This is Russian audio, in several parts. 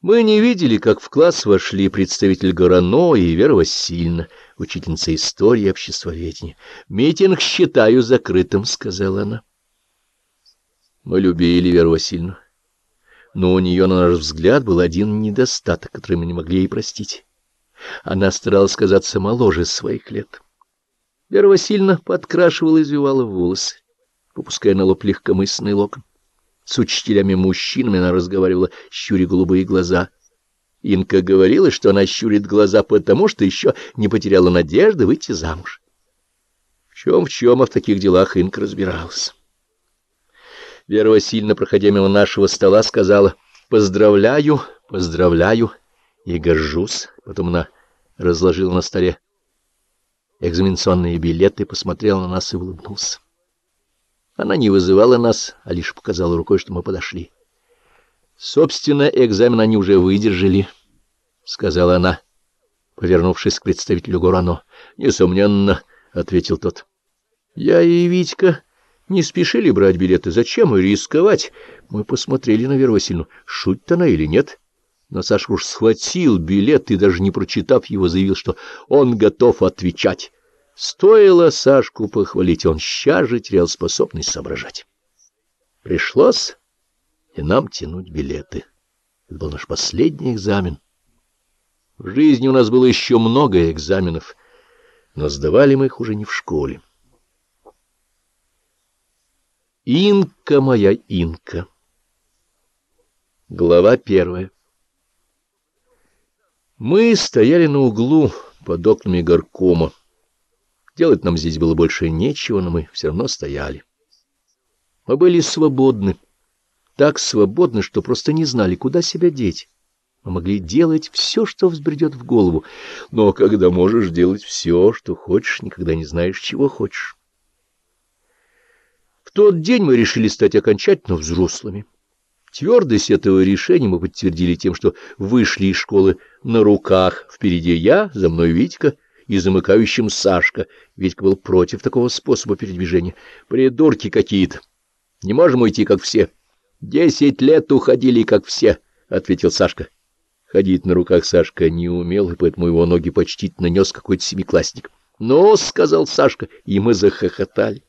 Мы не видели, как в класс вошли представитель Горано и Вера Васильевна, учительница истории и обществоведения. «Митинг считаю закрытым», — сказала она. Мы любили Веру Васильевну, но у нее, на наш взгляд, был один недостаток, который мы не могли ей простить. Она старалась казаться моложе своих лет. Вера Васильевна подкрашивала и извивала волосы, попуская на лоб легкомысленный локон. С учителями-мужчинами она разговаривала, щуря голубые глаза. Инка говорила, что она щурит глаза потому, что еще не потеряла надежды выйти замуж. В чем в чем, а в таких делах Инка разбиралась. Вера Васильевна, проходя мимо нашего стола, сказала «Поздравляю, поздравляю и горжусь». Потом она разложила на столе экзаменационные билеты, посмотрела на нас и улыбнулась. Она не вызывала нас, а лишь показала рукой, что мы подошли. Собственно, экзамен они уже выдержали, — сказала она, повернувшись к представителю Горано. — Несомненно, — ответил тот. Я и Витька не спешили брать билеты. Зачем рисковать? Мы посмотрели на Веру Васильевну, шутит она или нет. Но Саша уж схватил билет и, даже не прочитав его, заявил, что он готов отвечать. Стоило Сашку похвалить, он сейчас же терял способность соображать. Пришлось и нам тянуть билеты. Это был наш последний экзамен. В жизни у нас было еще много экзаменов, но сдавали мы их уже не в школе. Инка моя инка. Глава первая. Мы стояли на углу под окнами горкома. Делать нам здесь было больше нечего, но мы все равно стояли. Мы были свободны, так свободны, что просто не знали, куда себя деть. Мы могли делать все, что взбредет в голову, но когда можешь делать все, что хочешь, никогда не знаешь, чего хочешь. В тот день мы решили стать окончательно взрослыми. Твердость этого решения мы подтвердили тем, что вышли из школы на руках. Впереди я, за мной Витька — и замыкающим Сашка. Витька был против такого способа передвижения. Придурки какие-то. Не можем уйти, как все. Десять лет уходили, как все, — ответил Сашка. Ходить на руках Сашка не умел, и поэтому его ноги почтительно нес какой-то семиклассник. «Ну, — сказал Сашка, — и мы захохотали.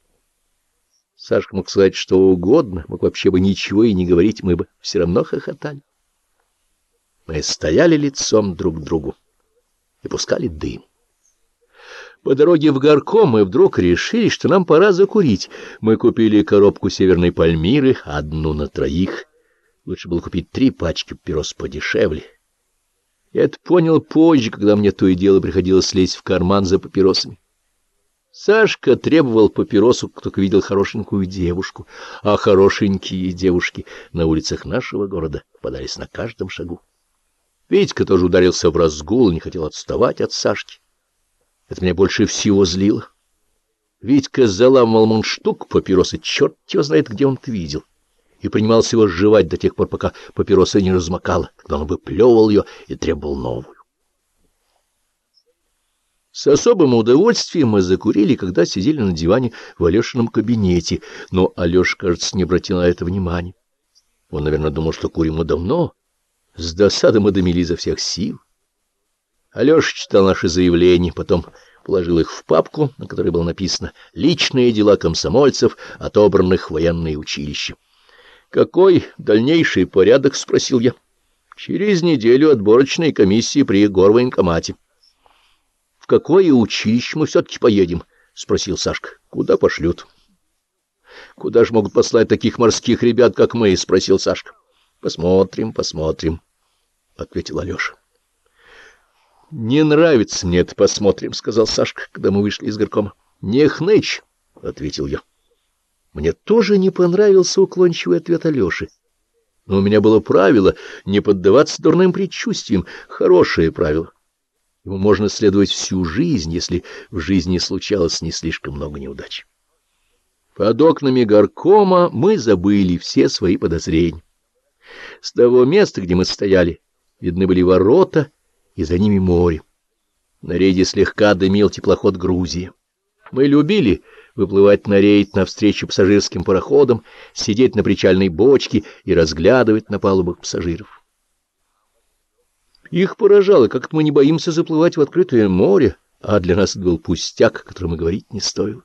Сашка мог сказать что угодно, мог вообще бы ничего и не говорить, мы бы все равно хохотали. Мы стояли лицом друг к другу и пускали дым. По дороге в горком мы вдруг решили, что нам пора закурить. Мы купили коробку северной пальмиры, одну на троих. Лучше было купить три пачки папирос подешевле. Я это понял позже, когда мне то и дело приходилось лезть в карман за папиросами. Сашка требовал папиросу, кто только видел хорошенькую девушку, а хорошенькие девушки на улицах нашего города попадались на каждом шагу. Витька тоже ударился в разгул и не хотел отставать от Сашки. Это меня больше всего злило. Витька заламывал мундштук папиросы, черт его знает, где он это видел, и принимался его жевать до тех пор, пока папироса не размокала, когда он выплевывал ее и требовал новую. С особым удовольствием мы закурили, когда сидели на диване в Алешином кабинете, но Алеша, кажется, не обратил на это внимания. Он, наверное, думал, что курим мы давно. С досадой мы дымили изо всех сил. Алеша читал наши заявления, потом положил их в папку, на которой было написано «Личные дела комсомольцев, отобранных в военные училища». «Какой дальнейший порядок?» — спросил я. «Через неделю отборочной комиссии при горвоенкомате». «В какое училище мы все-таки поедем?» — спросил Сашка. «Куда пошлют?» «Куда же могут послать таких морских ребят, как мы?» — спросил Сашка. «Посмотрим, посмотрим», — ответил Алеша. — Не нравится мне это, посмотрим, — сказал Сашка, когда мы вышли из горкома. — Не хнычь, — ответил я. Мне тоже не понравился уклончивый ответ Алеши. Но у меня было правило не поддаваться дурным предчувствиям, хорошее правило. Ему можно следовать всю жизнь, если в жизни случалось не слишком много неудач. Под окнами горкома мы забыли все свои подозрения. С того места, где мы стояли, видны были ворота — и за ними море. На рейде слегка дымил теплоход Грузии. Мы любили выплывать на рейд навстречу пассажирским пароходам, сидеть на причальной бочке и разглядывать на палубах пассажиров. Их поражало, как мы не боимся заплывать в открытое море, а для нас это был пустяк, о котором и говорить не стоило.